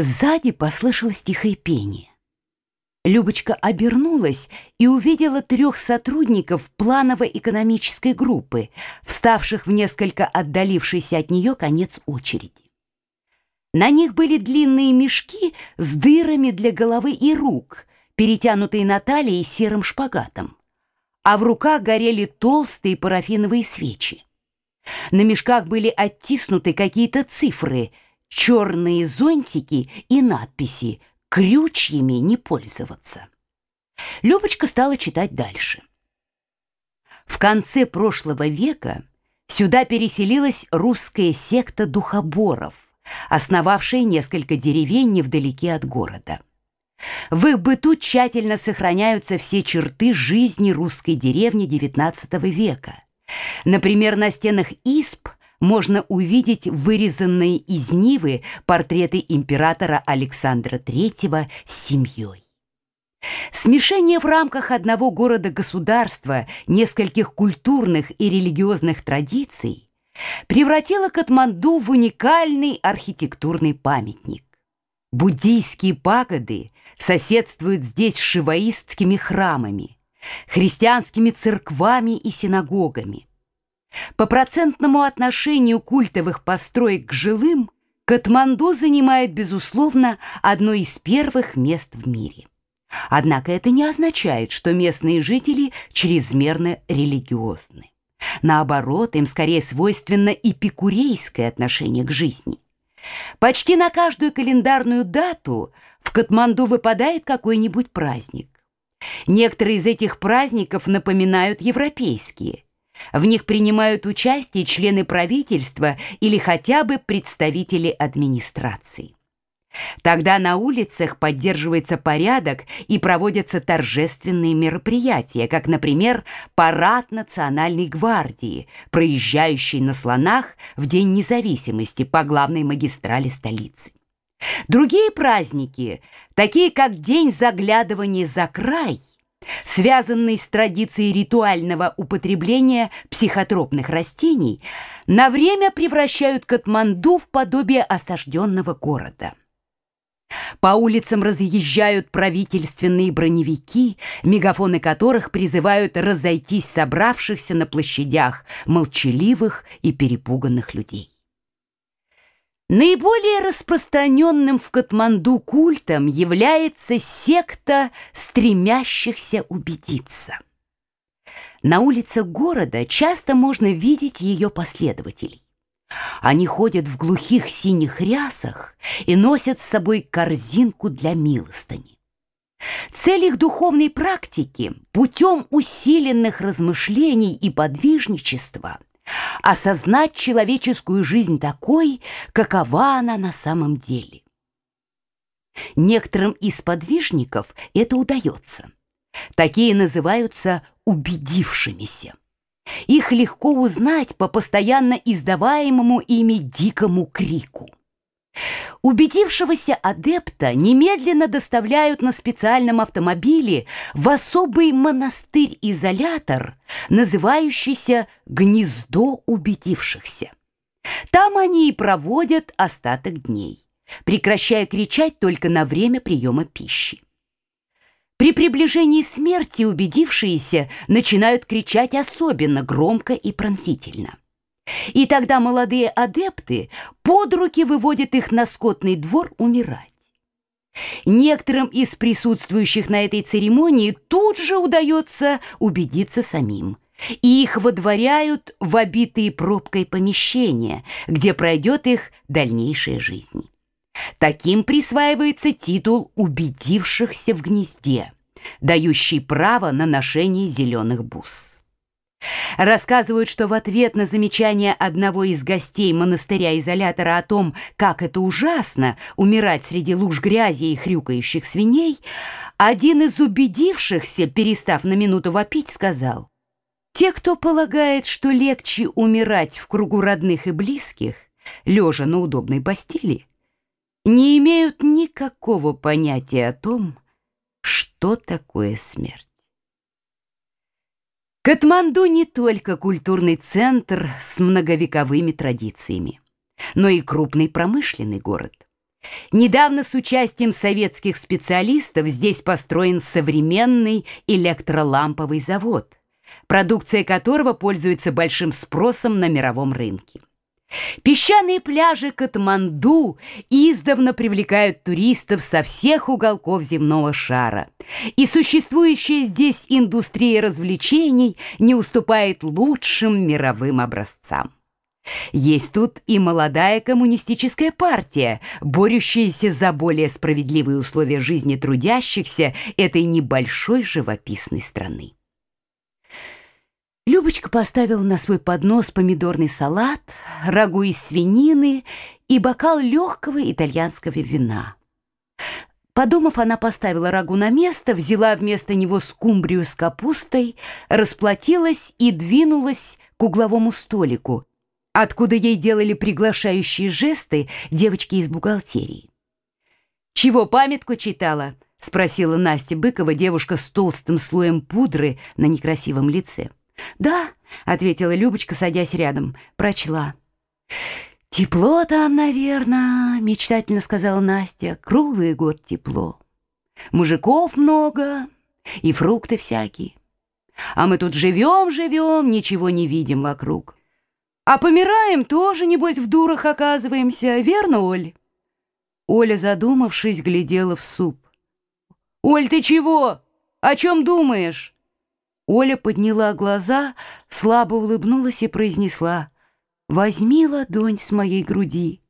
Сзади послышалось тихое пение. Любочка обернулась и увидела трех сотрудников планово-экономической группы, вставших в несколько отдалившийся от нее конец очереди. На них были длинные мешки с дырами для головы и рук, перетянутые на талии серым шпагатом, а в руках горели толстые парафиновые свечи. На мешках были оттиснуты какие-то цифры, черные зонтики и надписи «Крючьями не пользоваться». Любочка стала читать дальше. В конце прошлого века сюда переселилась русская секта духоборов, основавшая несколько деревень невдалеке от города. В их быту тщательно сохраняются все черты жизни русской деревни XIX века – Например, на стенах исп можно увидеть вырезанные из Нивы портреты императора Александра III с семьей. Смешение в рамках одного города-государства нескольких культурных и религиозных традиций превратило Катманду в уникальный архитектурный памятник. Буддийские пагоды соседствуют здесь с шиваистскими храмами – христианскими церквами и синагогами. По процентному отношению культовых построек к жилым Катманду занимает, безусловно, одно из первых мест в мире. Однако это не означает, что местные жители чрезмерно религиозны. Наоборот, им скорее свойственно эпикурейское отношение к жизни. Почти на каждую календарную дату в Катманду выпадает какой-нибудь праздник. Некоторые из этих праздников напоминают европейские. В них принимают участие члены правительства или хотя бы представители администрации. Тогда на улицах поддерживается порядок и проводятся торжественные мероприятия, как, например, парад Национальной гвардии, проезжающий на слонах в День независимости по главной магистрали столицы. Другие праздники, такие как День заглядывания за край, связанный с традицией ритуального употребления психотропных растений, на время превращают Катманду в подобие осажденного города. По улицам разъезжают правительственные броневики, мегафоны которых призывают разойтись собравшихся на площадях молчаливых и перепуганных людей. Наиболее распространенным в Катманду культом является секта стремящихся убедиться. На улицах города часто можно видеть ее последователей. Они ходят в глухих синих рясах и носят с собой корзинку для милостыни. Цель их духовной практики путем усиленных размышлений и подвижничества – осознать человеческую жизнь такой, какова она на самом деле. Некоторым из подвижников это удается. Такие называются убедившимися. Их легко узнать по постоянно издаваемому ими дикому крику. Убедившегося адепта немедленно доставляют на специальном автомобиле в особый монастырь-изолятор, называющийся «Гнездо убедившихся». Там они и проводят остаток дней, прекращая кричать только на время приема пищи. При приближении смерти убедившиеся начинают кричать особенно громко и пронзительно. И тогда молодые адепты под руки выводят их на скотный двор умирать. Некоторым из присутствующих на этой церемонии тут же удается убедиться самим. И их водворяют в обитые пробкой помещения, где пройдет их дальнейшая жизнь. Таким присваивается титул убедившихся в гнезде, дающий право на ношение зеленых бус. Рассказывают, что в ответ на замечание одного из гостей монастыря-изолятора о том, как это ужасно умирать среди луж грязи и хрюкающих свиней, один из убедившихся, перестав на минуту вопить, сказал, «Те, кто полагает, что легче умирать в кругу родных и близких, лежа на удобной постели, не имеют никакого понятия о том, что такое смерть. Катманду не только культурный центр с многовековыми традициями, но и крупный промышленный город. Недавно с участием советских специалистов здесь построен современный электроламповый завод, продукция которого пользуется большим спросом на мировом рынке. Песчаные пляжи Катманду издавна привлекают туристов со всех уголков земного шара, и существующая здесь индустрия развлечений не уступает лучшим мировым образцам. Есть тут и молодая коммунистическая партия, борющаяся за более справедливые условия жизни трудящихся этой небольшой живописной страны. Любочка поставила на свой поднос помидорный салат, рагу из свинины и бокал легкого итальянского вина. Подумав, она поставила рагу на место, взяла вместо него скумбрию с капустой, расплатилась и двинулась к угловому столику, откуда ей делали приглашающие жесты девочки из бухгалтерии. «Чего памятку читала?» — спросила Настя Быкова, девушка с толстым слоем пудры на некрасивом лице. «Да», — ответила Любочка, садясь рядом, прочла. «Тепло там, наверное», — мечтательно сказала Настя. «Круглый год тепло. Мужиков много и фрукты всякие. А мы тут живем-живем, ничего не видим вокруг. А помираем тоже, небось, в дурах оказываемся, верно, Оль?» Оля, задумавшись, глядела в суп. «Оль, ты чего? О чем думаешь?» Оля подняла глаза, слабо улыбнулась и произнесла «Возьми ладонь с моей груди,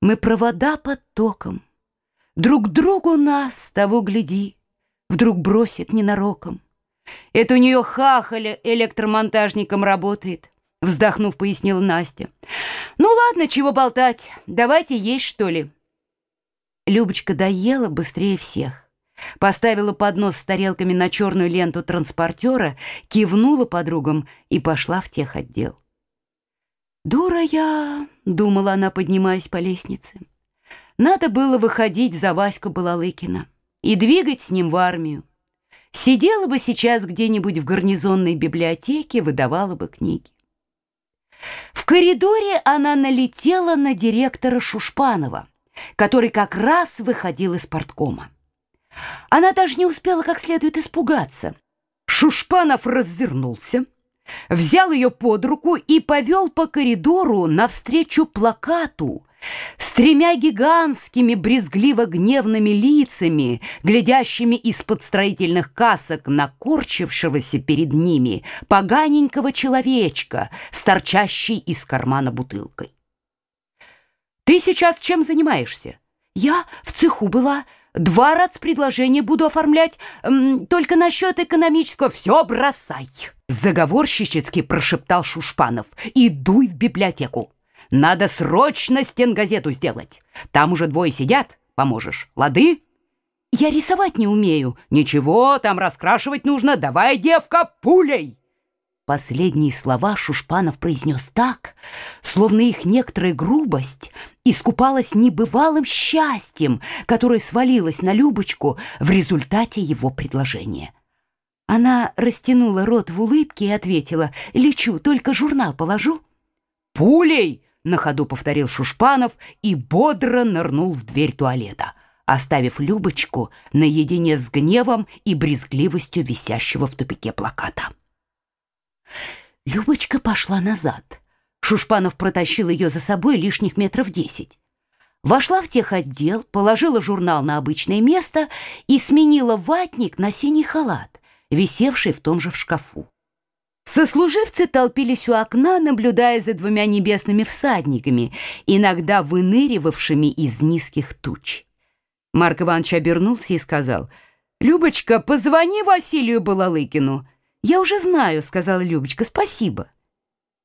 мы провода под током, друг другу нас, того гляди, вдруг бросит ненароком». «Это у нее хахаля электромонтажником работает», вздохнув, пояснила Настя. «Ну ладно, чего болтать, давайте есть, что ли». Любочка доела быстрее всех. Поставила поднос с тарелками на черную ленту транспортера, кивнула подругам и пошла в техотдел. «Дура я!» — думала она, поднимаясь по лестнице. «Надо было выходить за Ваську Балалыкина и двигать с ним в армию. Сидела бы сейчас где-нибудь в гарнизонной библиотеке, выдавала бы книги. В коридоре она налетела на директора Шушпанова, который как раз выходил из порткома. Она даже не успела как следует испугаться. Шушпанов развернулся, взял ее под руку и повел по коридору навстречу плакату с тремя гигантскими брезгливо-гневными лицами, глядящими из-под строительных касок на корчившегося перед ними поганенького человечка с торчащей из кармана бутылкой. «Ты сейчас чем занимаешься?» «Я в цеху была», Два раз предложение буду оформлять, только насчет экономического все бросай. Заговорщически прошептал Шушпанов. И дуй в библиотеку. Надо срочно стенгазету сделать. Там уже двое сидят. Поможешь, лады? Я рисовать не умею. Ничего, там раскрашивать нужно. Давай, девка, пулей. Последние слова Шушпанов произнес так, словно их некоторая грубость искупалась небывалым счастьем, которое свалилось на Любочку в результате его предложения. Она растянула рот в улыбке и ответила, «Лечу, только журнал положу». «Пулей!» — на ходу повторил Шушпанов и бодро нырнул в дверь туалета, оставив Любочку наедине с гневом и брезгливостью висящего в тупике плаката. Любочка пошла назад. Шушпанов протащил ее за собой лишних метров десять. Вошла в техотдел, положила журнал на обычное место и сменила ватник на синий халат, висевший в том же в шкафу. Сослуживцы толпились у окна, наблюдая за двумя небесными всадниками, иногда выныривавшими из низких туч. Марк Иванович обернулся и сказал, «Любочка, позвони Василию Балалыкину». «Я уже знаю», — сказала Любочка, — «спасибо».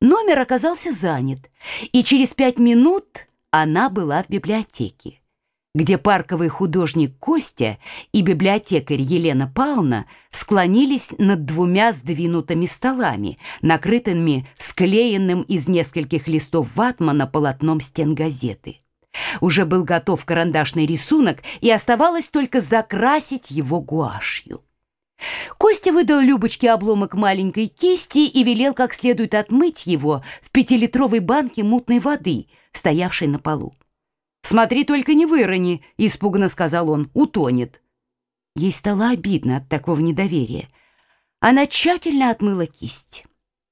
Номер оказался занят, и через пять минут она была в библиотеке, где парковый художник Костя и библиотекарь Елена Павловна склонились над двумя сдвинутыми столами, накрытыми склеенным из нескольких листов ватмана полотном стен газеты. Уже был готов карандашный рисунок, и оставалось только закрасить его гуашью. Костя выдал Любочке обломок маленькой кисти и велел как следует отмыть его в пятилитровой банке мутной воды, стоявшей на полу. «Смотри, только не вырони», — испуганно сказал он, — «утонет». Ей стало обидно от такого недоверия. Она тщательно отмыла кисть.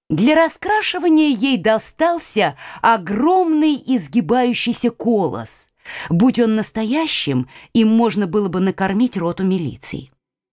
Для раскрашивания ей достался огромный изгибающийся колос. Будь он настоящим, им можно было бы накормить роту милиции.